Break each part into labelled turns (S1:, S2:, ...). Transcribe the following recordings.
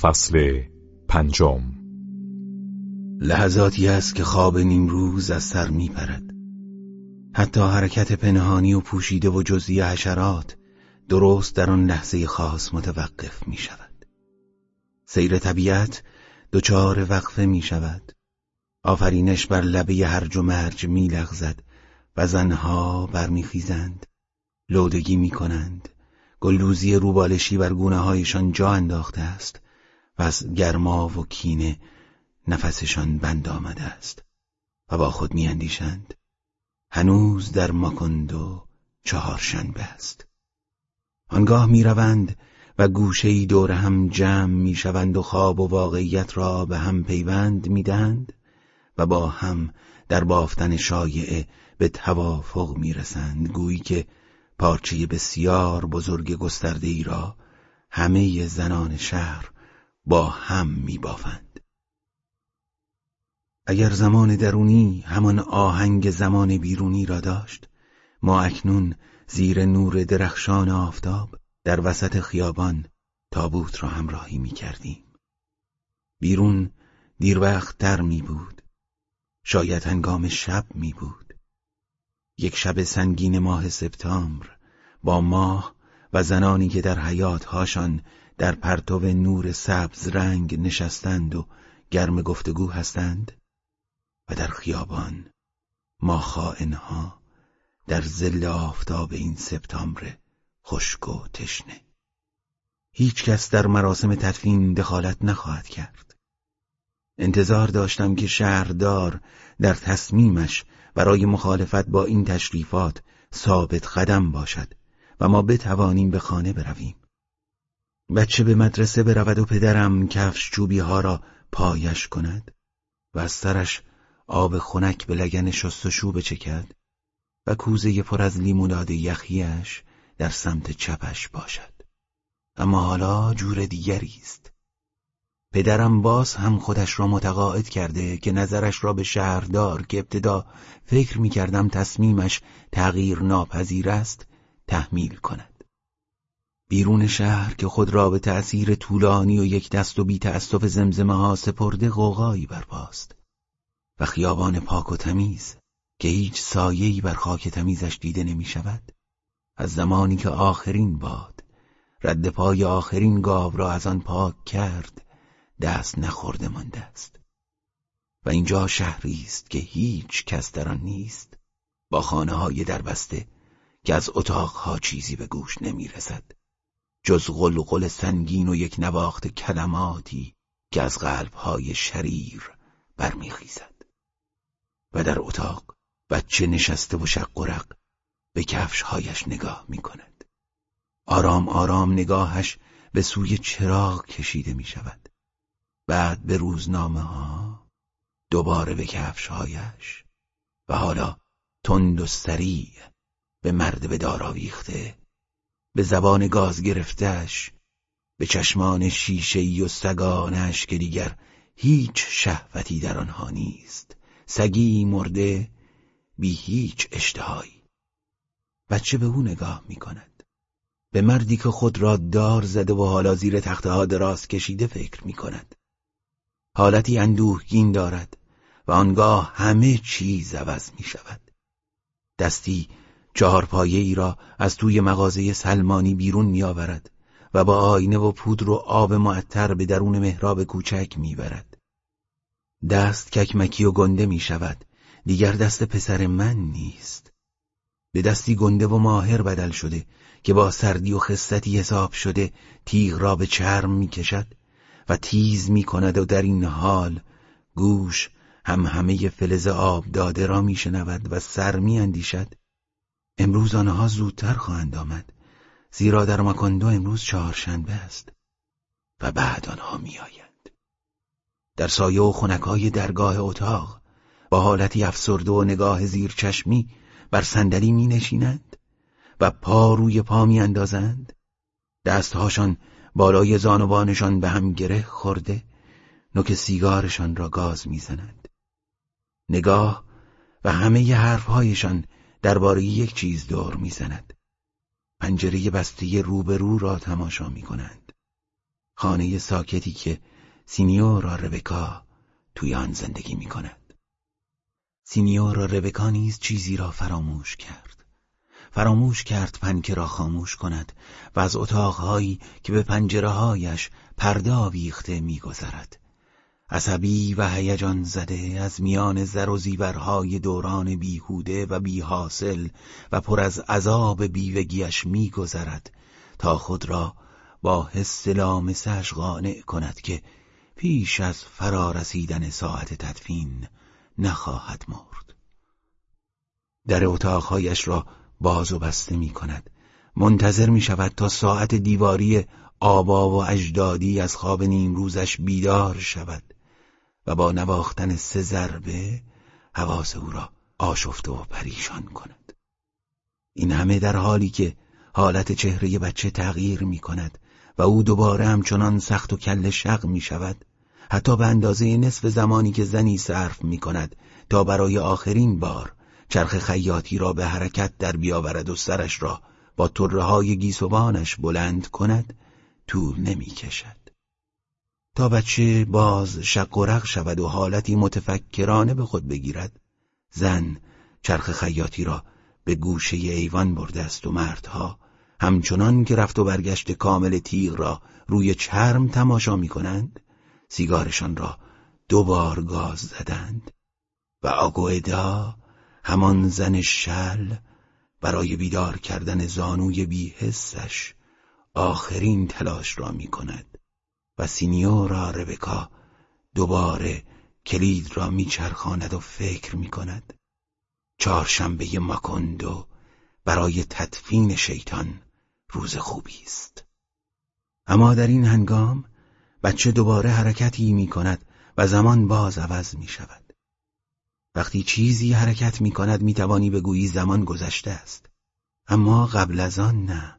S1: فصل پنجم
S2: لحظاتی است که خواب نیمروز از سر می پرد. حتی حرکت پنهانی و پوشیده و جزئی حشرات درست در آن لحظه خاص متوقف می شود. سیر طبیعت دچار وقفه می شود. آفرینش بر لبه هرج و مرج می لغزد و زنها برمیخیزند لودگی می کنند گلدوزی روبالشی بر گونه هایشان جا انداخته است و از گرما و کینه نفسشان بند آمده است و با خود میاندیشند. هنوز در ماکندو چهارشنبه است. آنگاه می‌روند و گوشهای دور هم جمع می‌شوند و خواب و واقعیت را به هم پیوند می‌دهند و با هم در بافتن شایعه به توافق می‌رسند. گویی که پارچه بسیار بزرگ گسترده ای را همه زنان شهر با هم میبافند اگر زمان درونی همان آهنگ زمان بیرونی را داشت ما اکنون زیر نور درخشان آفتاب در وسط خیابان تابوت را همراهی می کردیم. بیرون دیر وقت در می بود. شاید هنگام شب می بود. یک شب سنگین ماه سپتامبر با ماه و زنانی که در حیات هاشان در پرتو نور سبز رنگ نشستند و گرم گفتگو هستند؟ و در خیابان ما خائنها در زل آفتاب این سپتامبر خشک و تشنه. هیچ کس در مراسم تدفین دخالت نخواهد کرد. انتظار داشتم که شهردار در تصمیمش برای مخالفت با این تشریفات ثابت قدم باشد و ما بتوانیم به خانه برویم. بچه به مدرسه برود و پدرم کفش چوبی ها را پایش کند و از سرش آب خنک به لگن شستشو بچکد و کوزه پر از لیموناد یخیش در سمت چپش باشد. اما حالا جور دیگری است. پدرم باز هم خودش را متقاعد کرده که نظرش را به شهردار که ابتدا فکر می کردم تصمیمش تغییر ناپذیر است تحمیل کند. بیرون شهر که خود را به تأثیر طولانی و یک دست و بی تأسف زمزمه ها سپرده غوغایی برپاست و خیابان پاک و تمیز که هیچ سایه‌ای بر خاک تمیزش دیده نمی شود. از زمانی که آخرین باد رد پای آخرین گاو را از آن پاک کرد دست نخورده مانده است. و اینجا شهری است که هیچ کس در آن نیست. با خانه های دربسته که از اتاقها چیزی به گوش نمی رسد. جز غلغل سنگین و یک نواخت کلماتی که از قلبهای شریر برمیخیزد و در اتاق بچه نشسته و شق به کفشهایش نگاه می کند. آرام آرام نگاهش به سوی چراغ کشیده می شود. بعد به روزنامه ها دوباره به کفشهایش و حالا تند و سریع به مرد به دار آویخته به زبان گاز گرفتش به چشمان شیشه‌ای و سگانش که دیگر هیچ شهوتی در آنها نیست. سگی مرده بی هیچ اشتهایی. بچه به او نگاه می کند به مردی که خود را دار زده و حالا زیر تخته ها دراز کشیده فکر می کند حالتی اندوهگین دارد و آنگاه همه چیز عوض می شود دستی چهارپایه ای را از توی مغازه سلمانی بیرون می آورد و با آینه و پودر و آب معطر به درون محراب کوچک می برد. دست ککمکی و گنده می شود دیگر دست پسر من نیست. به دستی گنده و ماهر بدل شده که با سردی و خستتی حساب شده تیغ را به چرم می کشد و تیز می کند و در این حال گوش هم همه فلز آب داده را می شنود و سر می اندیشد امروز آنها زودتر خواهند آمد زیرا در مکاندو امروز چهارشنبه است و بعد آنها میآیند. در سایه و خنکای درگاه اتاق با حالتی افسرده و نگاه زیر چشمی بر صندلی می نشینند و پا روی پا می اندازند دستهاشان بالای زانوانشان به هم گره خورده نوک سیگارشان را گاز می‌زنند. نگاه و همه حرفهایشان درباره یک چیز دور می‌زند پنجره بسته روبرو را تماشا می کنند خانه ساکتی که سینیورا ربکا توی آن زندگی می کند. سینیورا ربکا نیز چیزی را فراموش کرد. فراموش کرد پنکه را خاموش کند و از اتاقهایی که به پنجره هایش پرده آویخته میگذرد. عصبی و هیجان زده از میان زر و زیورهای دوران بیهوده و بیحاصل و پر از عذاب بیوگیش میگذرد تا خود را با حس لامسش قانع کند که پیش از فرارسیدن ساعت تدفین نخواهد مرد. در اتاقهایش را باز و بسته می کند منتظر می شود تا ساعت دیواری آبا و اجدادی از خواب نیمروزش بیدار شود. و با نواختن سه ضربه حواس او را آشفته و پریشان کند این همه در حالی که حالت چهره بچه تغییر می کند و او دوباره همچنان سخت و کل شق می شود حتی به اندازه نصف زمانی که زنی صرف می کند تا برای آخرین بار چرخ خیاطی را به حرکت در بیاورد و سرش را با طره های گیسوانش بلند کند طول نمی کشد. تا بچه باز شق و رق شود و حالتی متفکرانه به خود بگیرد زن چرخ خیاطی را به گوشه ایوان برده است و مردها همچنان که رفت و برگشت کامل تیغ را روی چرم تماشا می کنند سیگارشان را دوبار گاز زدند و آگوئدا همان زن شل برای بیدار کردن زانوی بیحسش آخرین تلاش را می کند و سینیورا ربکا دوباره کلید را میچرخاند و فکر می کند چهارشنبه ماکندو برای تدفین شیطان روز خوبی است. اما در این هنگام بچه دوباره حرکتی می کند و زمان باز عوض می شود وقتی چیزی حرکت می کند می توانی بگویی زمان گذشته است. اما قبل از آن نه.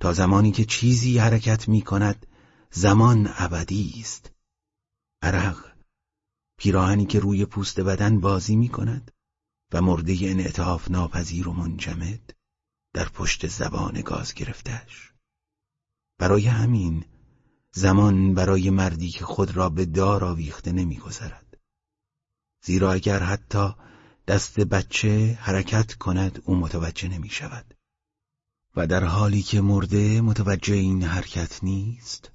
S2: تا زمانی که چیزی حرکت می کند زمان ابدی است. عرق پیراهنی که روی پوست بدن بازی می کند و مرده انعطاف ناپذیر و منجمد در پشت زبان گاز گرفتش برای همین زمان برای مردی که خود را به دار آویخته نمیگذرد. زیرا اگر حتی دست بچه حرکت کند او متوجه نمی شود و در حالی که مرده متوجه این حرکت نیست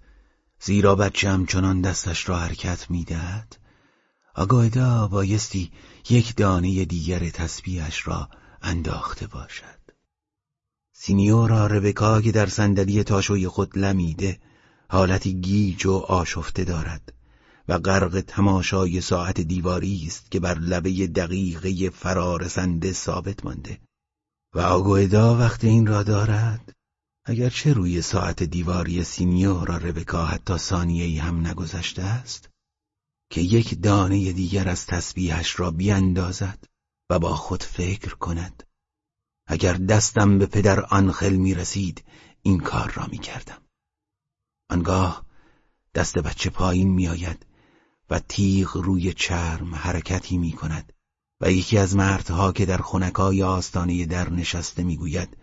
S2: زیرا بچه همچنان دستش را حرکت می‌دهد؟ آگایدا بایستی یک دانه دیگر تسبیحش را انداخته باشد. سینیورا ربکا که در صندلی تاشوی خود لمیده حالتی گیج و آشفته دارد و غرق تماشای ساعت دیواری است که بر لبه دقیقه فرارسنده ثابت مانده. و آگوئدا وقت این را دارد چه روی ساعت دیواری سینیورا ربکا حتی ثانیه هم نگذشته است که یک دانه دیگر از تسبیحش را بیاندازد و با خود فکر کند. اگر دستم به پدر آنخل می رسید این کار را می کردم آنگاه دست بچه پایین می آید و تیغ روی چرم حرکتی می کند و یکی از مردها که در خونکای آستانه در نشسته می گوید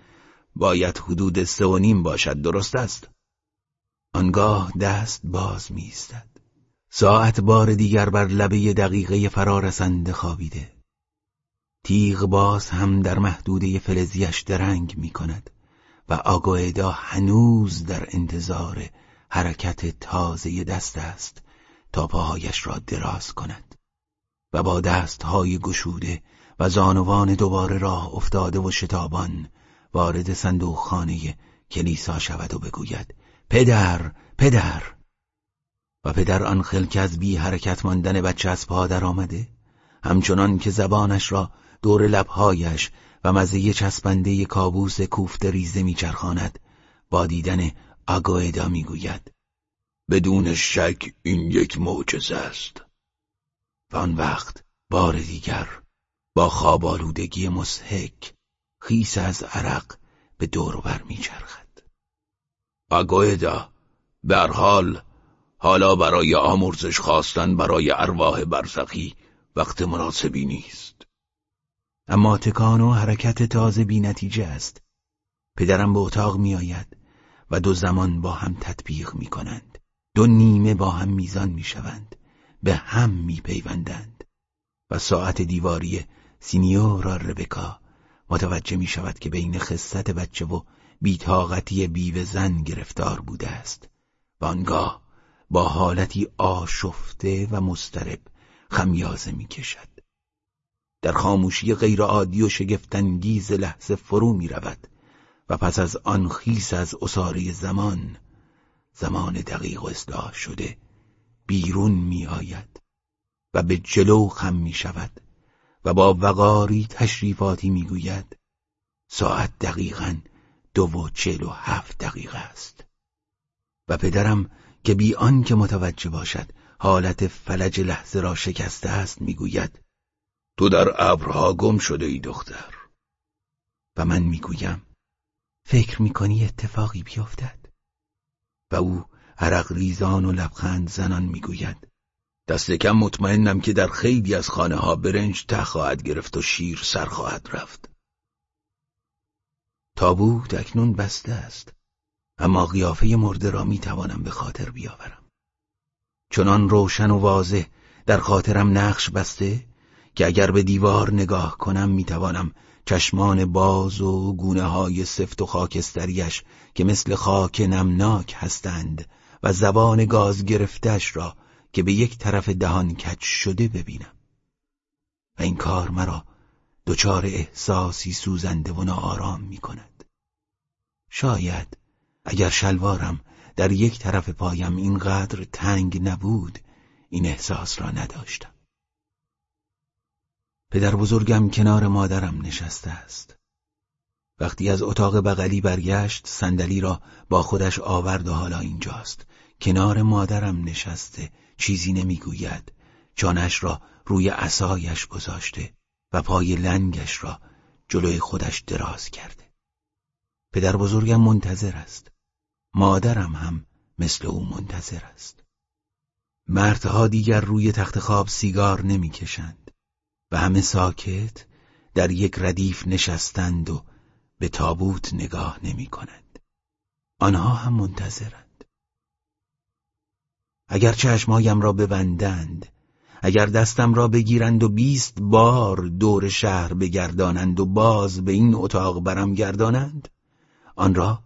S2: باید حدود سه و نیم باشد درست است. آنگاه دست باز می استد. ساعت بار دیگر بر لبه دقیقه فرارسنده خوابیده. تیغ باز هم در محدوده فلزیش درنگ می کند و آگوئدا هنوز در انتظار حرکت تازه دست است تا پاهایش را دراز کند. و با دستهای گشوده و زانوان دوباره راه افتاده و شتابان وارد صندوق خانه کلیسا شود و بگوید پدر پدر. و پدر آن که از بی حرکت ماندن بچه از پا در آمده همچنان که زبانش را دور لبهایش و مزه چسبنده کابوس کوفت ریزه میچرخاند با دیدن آگوئدا می‌گوید بدون شک این یک معجزه است. و آن وقت بار دیگر با خواب آلودگی مسحک خیس از عرق به دور بر میچرخد. آگوئدا به حال حالا برای آمرزش خواستن برای ارواح برزخی وقت مناسبی نیست. اما تکان و حرکت تازه بی نتیجه است. پدرم به اتاق می آید و دو زمان با هم تطبیق می کنند دو نیمه با هم میزان می شوند به هم می پیوندند و ساعت دیواری سینیورا ربکا متوجه می شود که بین خصت بچه و بیتاقتی بیوه زن گرفتار بوده است و آنگاه با حالتی آشفته و مسترب خمیازه می کشد. در خاموشی غیرعادی و شگفتانگیز لحظه فرو می رود و پس از آن خیس از اساره زمان زمان دقیق و اصلاح شده بیرون می آید و به جلو خم می شود و با وقاری تشریفاتی می گوید ساعت دقیقا دو و چل و هفت دقیقه است. و پدرم که بی که متوجه باشد حالت فلج لحظه را شکسته است می‌گوید تو در ابرها گم شده ای دختر. و من می‌گویم فکر می‌کنی اتفاقی بیفتد؟ و او عرق ریزان و لبخند زنان می‌گوید دست کم مطمئنم که در خیلی از خانه ها برنج ته خواهد گرفت و شیر سر خواهد رفت. تابوت اکنون بسته است اما قیافه مرده را می‌توانم به خاطر بیاورم. چنان روشن و واضح در خاطرم نقش بسته که اگر به دیوار نگاه کنم می‌توانم چشمان باز و گونه های سفت و خاکستریش که مثل خاک نمناک هستند و زبان گاز گرفتش را که به یک طرف دهان کچ شده ببینم. و این کار مرا دچار احساسی سوزنده و ناآرام می کند شاید اگر شلوارم در یک طرف پایم اینقدر تنگ نبود این احساس را نداشتم. پدر بزرگم کنار مادرم نشسته است. وقتی از اتاق بغلی برگشت صندلی را با خودش آورد و حالا اینجاست. کنار مادرم نشسته چیزی نمی‌گوید. جانش را روی عصایش گذاشته و پای لنگش را جلوی خودش دراز کرده. پدر بزرگم منتظر است. مادرم هم مثل او منتظر است. مردها دیگر روی تخت خواب سیگار نمی‌کشند و همه ساکت در یک ردیف نشستند و به تابوت نگاه نمی کنند. آنها هم منتظرند. اگر چشمایم را ببندند اگر دستم را بگیرند و بیست بار دور شهر بگردانند و باز به این اتاق برم گردانند آن را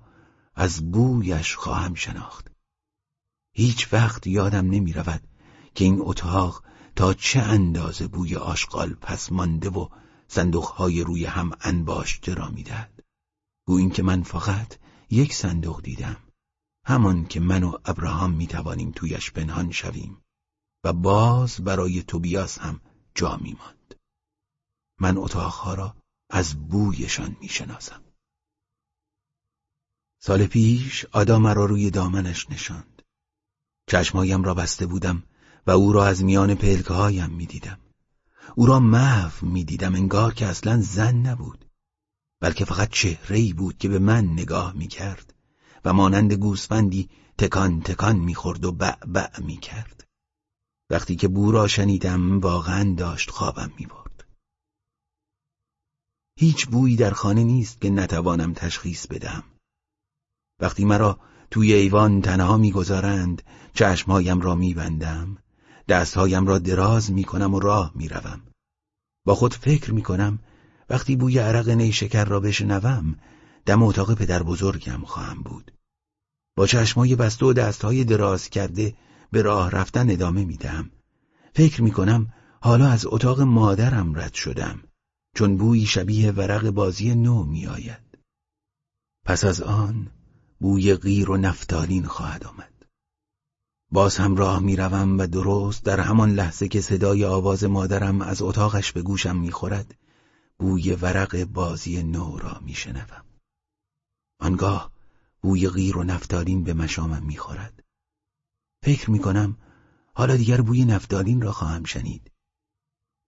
S2: از بویش خواهم شناخت. هیچ وقت یادم نمی رود که این اتاق تا چه اندازه بوی آشغال پس مانده و صندوقهای روی هم انباشته را می‌دهد. گویین که من فقط یک صندوق دیدم. همان که من و ابراهام می توانیم تویش پنهان شویم و باز برای توبیاس هم جا می ماند. من اتاقها را از بویشان می شناسم. سال پیش آدا مرا روی دامنش نشاند. چشمایم را بسته بودم و او را از میان پلکه هایم می دیدم. او را محو می دیدم انگار که اصلا زن نبود. بلکه فقط چهره ای بود که به من نگاه می کرد و مانند گوسفندی تکان تکان می خورد و بع بع می کرد. وقتی که بو را شنیدم واقعا داشت خوابم می برد. هیچ بویی در خانه نیست که نتوانم تشخیص بدم. وقتی مرا توی ایوان تنها می‌گذارند چشمهایم را میبندم دستهایم را دراز می‌کنم و راه می‌روم با خود فکر می‌کنم وقتی بوی عرق نیشکر را بشنوم دم اتاق پدر بزرگم خواهم بود. با چشمای بسته و دستهای دراز کرده به راه رفتن ادامه میدم فکر می‌کنم حالا از اتاق مادرم رد شدم چون بویی شبیه ورق بازی نو میآید. پس از آن بوی غیر و نفتالین خواهد آمد. باز هم راه می‌روم و درست در همان لحظه که صدای آواز مادرم از اتاقش به گوشم می‌خورد بوی ورق بازی نو را میشنوم. آنگاه بوی غیر و نفتالین به مشامم می‌خورد. فکر می‌کنم حالا دیگر بوی نفتالین را خواهم شنید.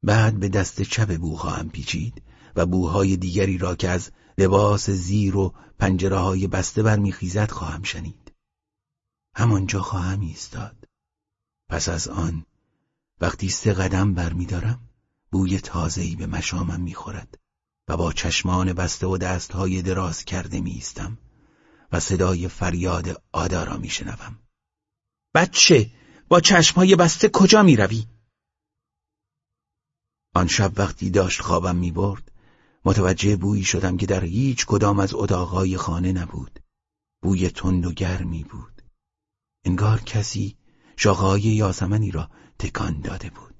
S2: بعد به دست چپ بو خواهم پیچید و بوهای دیگری را که از لباس زیر و پنجره های بسته برمیخیزد خواهم شنید. همانجا خواهم ایستاد. پس از آن وقتی سه قدم برمیدارم بوی تازه‌ای به مشامم می‌خورد. و با چشمان بسته و دستهای دراز کرده میستم و صدای فریاد آدا را میشنوم. بچه با چشمهای بسته کجا می‌روی؟ آن شب وقتی داشت خوابم می‌برد متوجه بویی شدم که در هیچ کدام از اتاقهای خانه نبود. بوی تند و گرمی بود. انگار کسی شاخههای یاسمنی را تکان داده بود.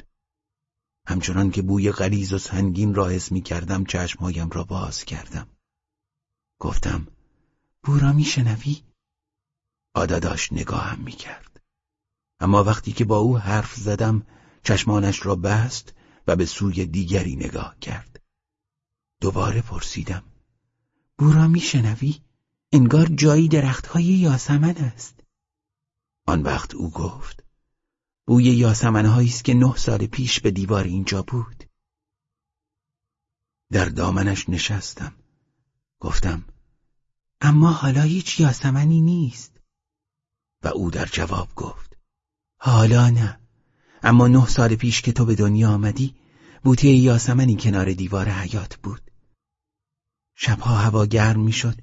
S2: همچنان که بوی غلیز و سنگین را حس می کردم چشمهایم را باز کردم گفتم بو را میشنوی؟ آدا داشت نگاهم می کرد اما وقتی که با او حرف زدم چشمانش را بست و به سوی دیگری نگاه کرد دوباره پرسیدم بو را میشنوی؟ انگار جایی درختهای یاسمن است آن وقت او گفت بوی یاسمنهایی است که نه سال پیش به دیوار اینجا بود. در دامنش نشستم. گفتم اما حالا هیچ یاسمنی نیست. و او در جواب گفت حالا نه. اما نه سال پیش که تو به دنیا آمدی بوته یاسمنی کنار دیوار حیات بود. شبها هوا گرم می‌شد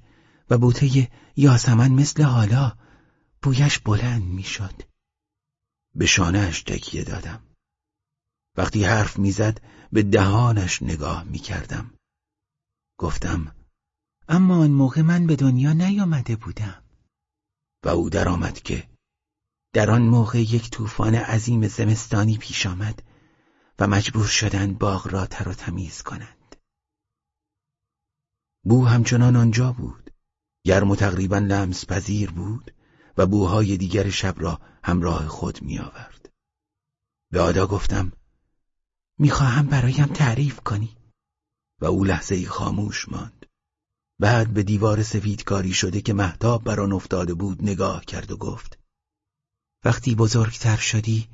S2: و بوته یاسمن مثل حالا بویش بلند می‌شد. به شانهش تکیه دادم. وقتی حرف می‌زد به دهانش نگاه می‌کردم. گفتم اما آن موقع من به دنیا نیامده بودم. و او درآمد که در آن موقع یک طوفان عظیم زمستانی پیش آمد و مجبور شدند باغ را تر و تمیز کنند. بو همچنان آنجا بود. گرم و تقریبا لمس پذیر بود. و بوهای دیگر شب را همراه خود می آورد. به آدا گفتم می‌خواهم برایم تعریف کنی و او لحظه ای خاموش ماند. بعد به دیوار سفید کاری شده که محتاب بر آن افتاده بود نگاه کرد و گفت وقتی بزرگتر شدی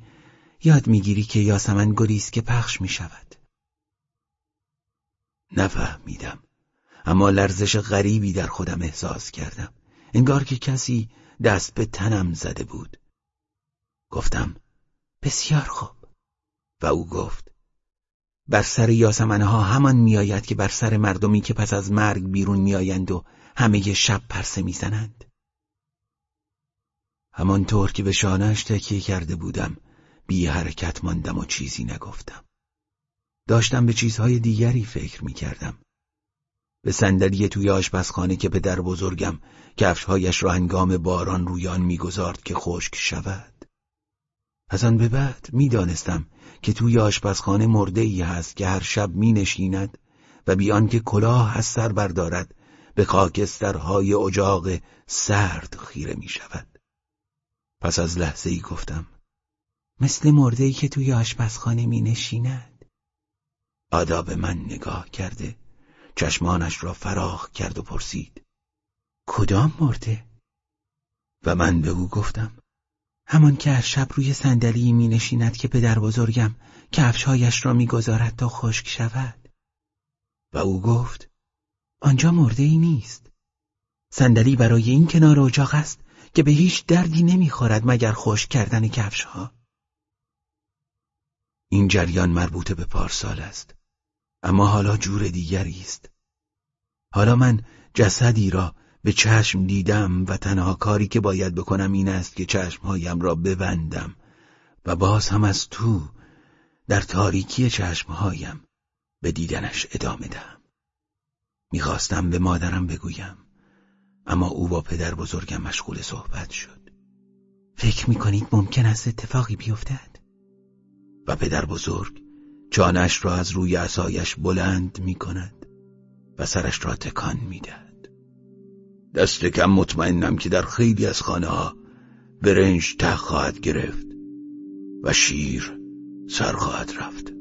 S2: یاد می‌گیری که یاسمن گلی که پخش می شود. نفهمیدم اما لرزش غریبی در خودم احساس کردم انگار که کسی دست به تنم زده بود. گفتم بسیار خوب. و او گفت بر سر یاسمنه ها همان میآید که بر سر مردمی که پس از مرگ بیرون میآیند و همه شب پرسه می‌زنند. همانطور که به شانهش تکیه کرده بودم بی حرکت ماندم و چیزی نگفتم. داشتم به چیزهای دیگری فکر می کردم به صندلی توی آشپزخانه که پدر بزرگم کفشهایش را هنگام باران روی آن می‌گذارد که خشک شود از آن به بعد می‌دانستم که توی آشپزخانه مرده ای هست که هر شب می نشیند و بیان که کلاه از سر بردارد به خاکسترهای اجاق سرد خیره می شود. پس از لحظه ای گفتم مثل مرده ای که توی آشپزخانه می نشیند. آداب من نگاه کرده چشمانش را فراخ کرد و پرسید کدام مرده؟ و من به او گفتم همان که هر شب روی صندلی می نشیند که پدر بزرگم کفشهایش را می‌گذارد تا خشک شود. و او گفت آنجا مرده ای نیست. صندلی برای این کنار اجاق است که به هیچ دردی نمی‌خورد مگر خشک کردن کفشها. این جریان مربوط به پارسال است. اما حالا جور دیگری است. حالا من جسدی را به چشم دیدم و تنها کاری که باید بکنم این است که چشمهایم را ببندم و باز هم از تو در تاریکی چشمهایم به دیدنش ادامه دهم. می‌خواستم به مادرم بگویم اما او با پدر بزرگم مشغول صحبت شد. فکر می‌کنید ممکن است اتفاقی بیفتد؟ و پدر بزرگ جانش را از روی عصایش بلند می کند و سرش را تکان می دهد. دست کم مطمئنم که در خیلی از خانه ها برنج ته خواهد گرفت و شیر سر خواهد رفت